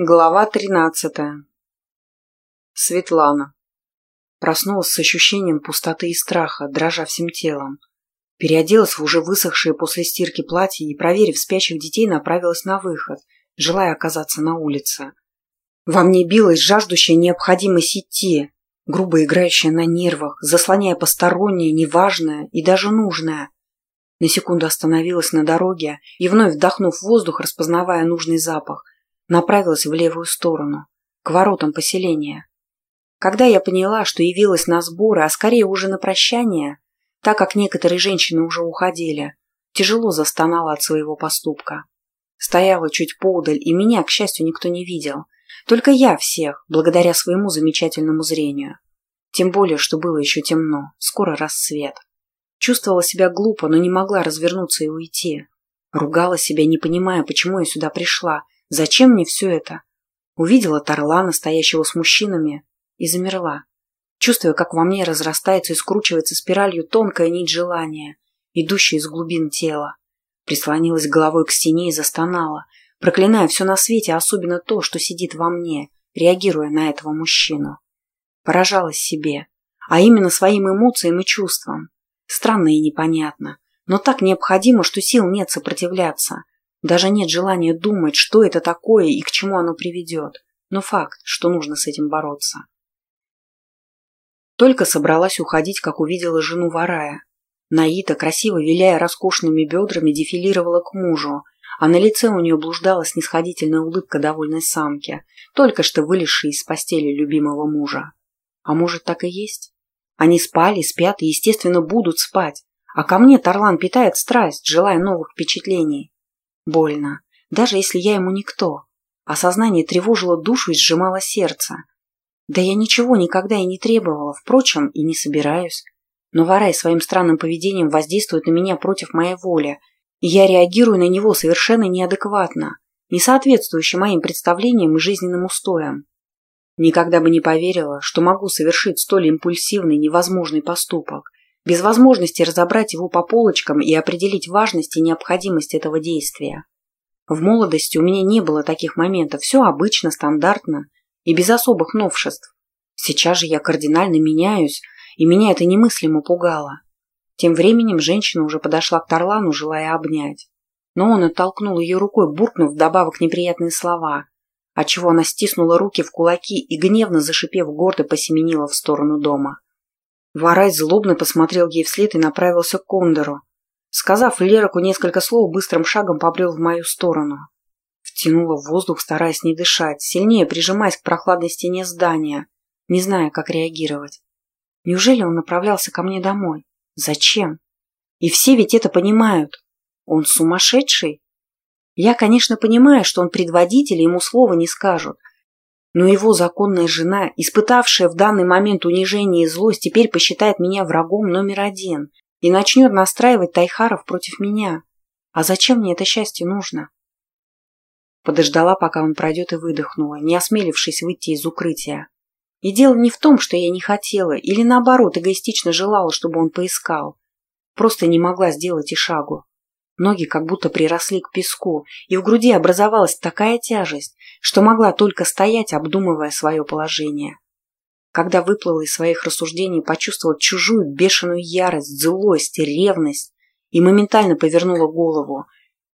Глава тринадцатая. Светлана. Проснулась с ощущением пустоты и страха, дрожа всем телом. Переоделась в уже высохшие после стирки платье и, проверив спящих детей, направилась на выход, желая оказаться на улице. Во мне билась жаждущая необходимость идти, грубо играющая на нервах, заслоняя постороннее, неважное и даже нужное. На секунду остановилась на дороге и, вновь вдохнув воздух, распознавая нужный запах, направилась в левую сторону, к воротам поселения. Когда я поняла, что явилась на сборы, а скорее уже на прощание, так как некоторые женщины уже уходили, тяжело застонала от своего поступка. Стояла чуть поудаль, и меня, к счастью, никто не видел. Только я всех, благодаря своему замечательному зрению. Тем более, что было еще темно, скоро рассвет. Чувствовала себя глупо, но не могла развернуться и уйти. Ругала себя, не понимая, почему я сюда пришла, Зачем мне все это? Увидела Тарлана, стоящего с мужчинами, и замерла, чувствуя, как во мне разрастается и скручивается спиралью тонкая нить желания, идущая из глубин тела. Прислонилась головой к стене и застонала, проклиная все на свете, особенно то, что сидит во мне, реагируя на этого мужчину. Поражалась себе, а именно своим эмоциям и чувствам. Странно и непонятно, но так необходимо, что сил нет сопротивляться – даже нет желания думать, что это такое и к чему оно приведет. Но факт, что нужно с этим бороться. Только собралась уходить, как увидела жену Варая. Наита, красиво виляя роскошными бедрами, дефилировала к мужу, а на лице у нее блуждала снисходительная улыбка довольной самки, только что вылезшей из постели любимого мужа. А может, так и есть? Они спали, спят и, естественно, будут спать. А ко мне Тарлан питает страсть, желая новых впечатлений. Больно, даже если я ему никто. Осознание тревожило душу и сжимало сердце. Да я ничего никогда и не требовала, впрочем, и не собираюсь. Но Варай своим странным поведением воздействует на меня против моей воли, и я реагирую на него совершенно неадекватно, не соответствующе моим представлениям и жизненным устоям. Никогда бы не поверила, что могу совершить столь импульсивный, невозможный поступок, без возможности разобрать его по полочкам и определить важность и необходимость этого действия. В молодости у меня не было таких моментов, все обычно, стандартно и без особых новшеств. Сейчас же я кардинально меняюсь, и меня это немыслимо пугало. Тем временем женщина уже подошла к Тарлану, желая обнять. Но он оттолкнул ее рукой, буркнув вдобавок неприятные слова, отчего она стиснула руки в кулаки и, гневно зашипев гордо, посеменила в сторону дома. Варай злобно посмотрел ей вслед и направился к Кондору. Сказав Лероку несколько слов, быстрым шагом побрел в мою сторону. Втянула в воздух, стараясь не дышать, сильнее прижимаясь к прохладной стене здания, не зная, как реагировать. Неужели он направлялся ко мне домой? Зачем? И все ведь это понимают. Он сумасшедший? Я, конечно, понимаю, что он предводитель, ему слова не скажут, но его законная жена, испытавшая в данный момент унижение и злость, теперь посчитает меня врагом номер один и начнет настраивать Тайхаров против меня. А зачем мне это счастье нужно? Подождала, пока он пройдет, и выдохнула, не осмелившись выйти из укрытия. И дело не в том, что я не хотела, или наоборот, эгоистично желала, чтобы он поискал. Просто не могла сделать и шагу. Ноги как будто приросли к песку, и в груди образовалась такая тяжесть, что могла только стоять, обдумывая свое положение. Когда выплыла из своих рассуждений, почувствовала чужую бешеную ярость, злость, ревность и моментально повернула голову,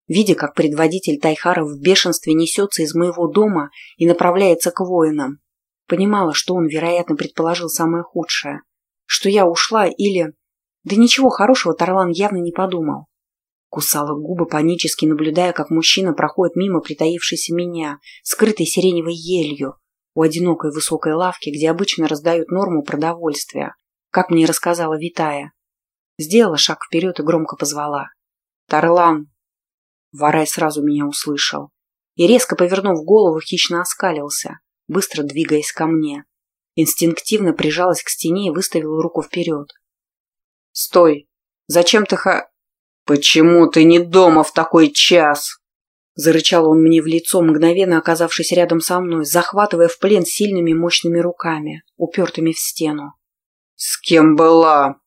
видя, как предводитель Тайхара в бешенстве несется из моего дома и направляется к воинам. Понимала, что он, вероятно, предположил самое худшее, что я ушла или... Да ничего хорошего Тарлан явно не подумал. Кусала губы, панически наблюдая, как мужчина проходит мимо притаившейся меня, скрытой сиреневой елью, у одинокой высокой лавки, где обычно раздают норму продовольствия, как мне рассказала Витая. Сделала шаг вперед и громко позвала. «Тарлан!» Варай сразу меня услышал и, резко повернув голову, хищно оскалился, быстро двигаясь ко мне. Инстинктивно прижалась к стене и выставила руку вперед. «Стой! Зачем ты ха...» «Почему ты не дома в такой час?» Зарычал он мне в лицо, мгновенно оказавшись рядом со мной, захватывая в плен сильными мощными руками, упертыми в стену. «С кем была?»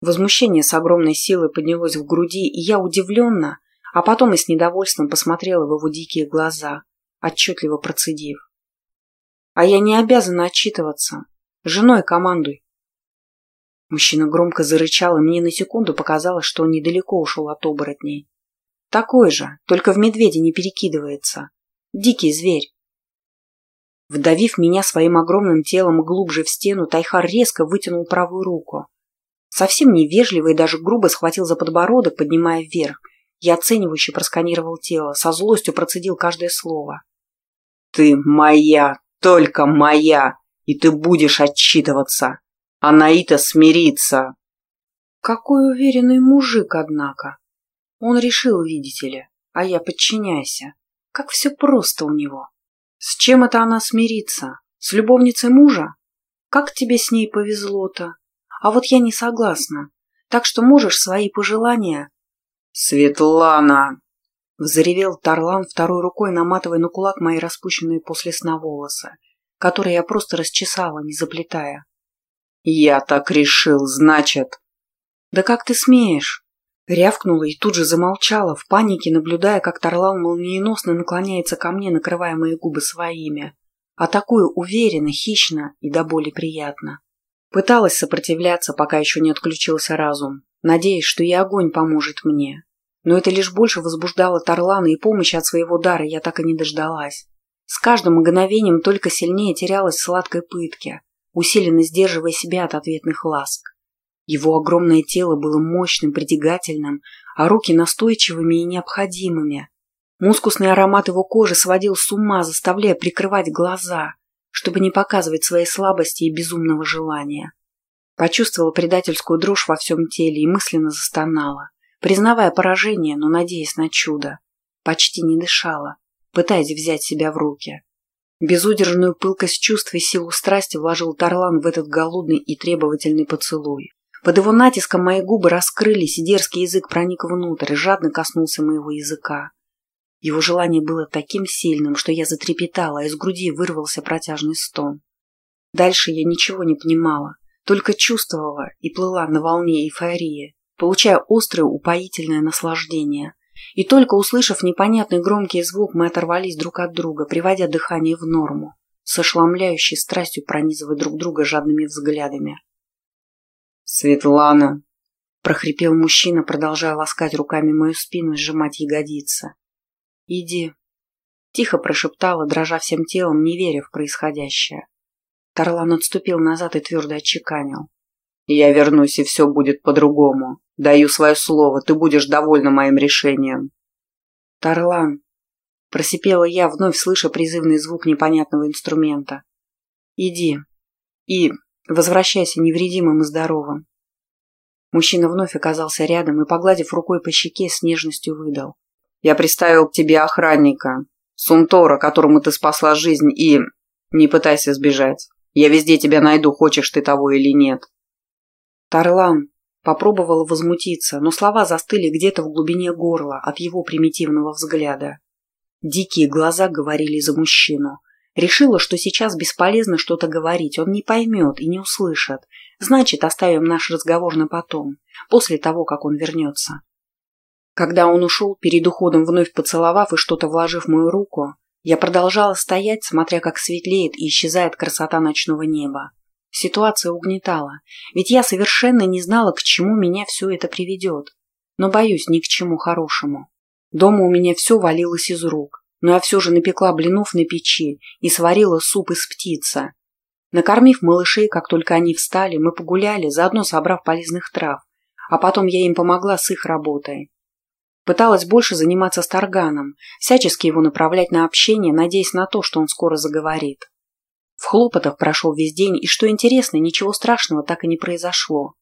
Возмущение с огромной силой поднялось в груди, и я удивленно, а потом и с недовольством посмотрела в его дикие глаза, отчетливо процедив. А я не обязана отчитываться. Женой командуй. Мужчина громко зарычал, и мне на секунду показалось, что он недалеко ушел от оборотней. Такой же, только в медведя не перекидывается. Дикий зверь. Вдавив меня своим огромным телом глубже в стену, Тайхар резко вытянул правую руку. Совсем невежливо и даже грубо схватил за подбородок, поднимая вверх. Я оценивающе просканировал тело, со злостью процедил каждое слово. «Ты моя, только моя, и ты будешь отчитываться. Анаита смирится!» Какой уверенный мужик, однако. Он решил, видите ли, а я подчиняйся. Как все просто у него. С чем это она смирится? С любовницей мужа? Как тебе с ней повезло-то? А вот я не согласна. Так что можешь свои пожелания... Светлана! Взревел Тарлан второй рукой, наматывая на кулак мои распущенные после сна волосы, которые я просто расчесала, не заплетая. «Я так решил, значит...» «Да как ты смеешь?» Рявкнула и тут же замолчала, в панике наблюдая, как Тарлан молниеносно наклоняется ко мне, накрывая мои губы своими. А такое уверенно, хищно и до боли приятно. Пыталась сопротивляться, пока еще не отключился разум, надеясь, что и огонь поможет мне. Но это лишь больше возбуждало Тарлана, и помощи от своего дара я так и не дождалась. С каждым мгновением только сильнее терялась в сладкой пытке, усиленно сдерживая себя от ответных ласк. Его огромное тело было мощным, притягательным, а руки настойчивыми и необходимыми. Мускусный аромат его кожи сводил с ума, заставляя прикрывать глаза, чтобы не показывать своей слабости и безумного желания. Почувствовала предательскую дрожь во всем теле и мысленно застонала, признавая поражение, но надеясь на чудо. Почти не дышала, пытаясь взять себя в руки. Безудержную пылкость чувств и силу страсти вложил Тарлан в этот голодный и требовательный поцелуй. Под его натиском мои губы раскрылись, и дерзкий язык проник внутрь и жадно коснулся моего языка. Его желание было таким сильным, что я затрепетала, а из груди вырвался протяжный стон. Дальше я ничего не понимала, только чувствовала и плыла на волне эйфории, получая острое упоительное наслаждение. И только услышав непонятный громкий звук, мы оторвались друг от друга, приводя дыхание в норму, с ошеломляющей страстью пронизывая друг друга жадными взглядами. «Светлана!» – прохрипел мужчина, продолжая ласкать руками мою спину и сжимать ягодицы. «Иди!» – тихо прошептала, дрожа всем телом, не веря в происходящее. Тарлан отступил назад и твердо отчеканил. «Я вернусь, и все будет по-другому. Даю свое слово, ты будешь довольна моим решением». «Тарлан!» – просипела я, вновь слыша призывный звук непонятного инструмента. «Иди и Возвращайся невредимым и здоровым. Мужчина вновь оказался рядом и, погладив рукой по щеке, с нежностью выдал. «Я приставил к тебе охранника, Сунтора, которому ты спасла жизнь, и... Не пытайся сбежать. Я везде тебя найду, хочешь ты того или нет». Тарлан попробовала возмутиться, но слова застыли где-то в глубине горла от его примитивного взгляда. Дикие глаза говорили за мужчину, Решила, что сейчас бесполезно что-то говорить, он не поймет и не услышит. Значит, оставим наш разговор на потом, после того, как он вернется. Когда он ушел, перед уходом вновь поцеловав и что-то вложив в мою руку, я продолжала стоять, смотря как светлеет и исчезает красота ночного неба. Ситуация угнетала, ведь я совершенно не знала, к чему меня все это приведет. Но боюсь, ни к чему хорошему. Дома у меня все валилось из рук но я все же напекла блинов на печи и сварила суп из птицы. Накормив малышей, как только они встали, мы погуляли, заодно собрав полезных трав, а потом я им помогла с их работой. Пыталась больше заниматься с Тарганом, всячески его направлять на общение, надеясь на то, что он скоро заговорит. В хлопотах прошел весь день, и, что интересно, ничего страшного так и не произошло.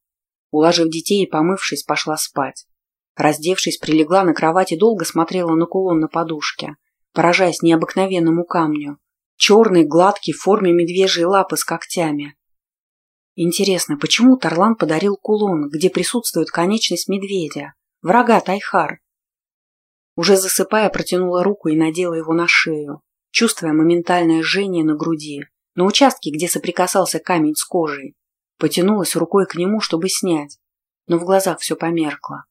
Уложив детей и помывшись, пошла спать. Раздевшись, прилегла на кровать и долго смотрела на кулон на подушке поражаясь необыкновенному камню. Черный, гладкий, в форме медвежьей лапы с когтями. Интересно, почему Тарлан подарил кулон, где присутствует конечность медведя, врага Тайхар? Уже засыпая, протянула руку и надела его на шею, чувствуя моментальное жжение на груди, на участке, где соприкасался камень с кожей. Потянулась рукой к нему, чтобы снять, но в глазах все померкло.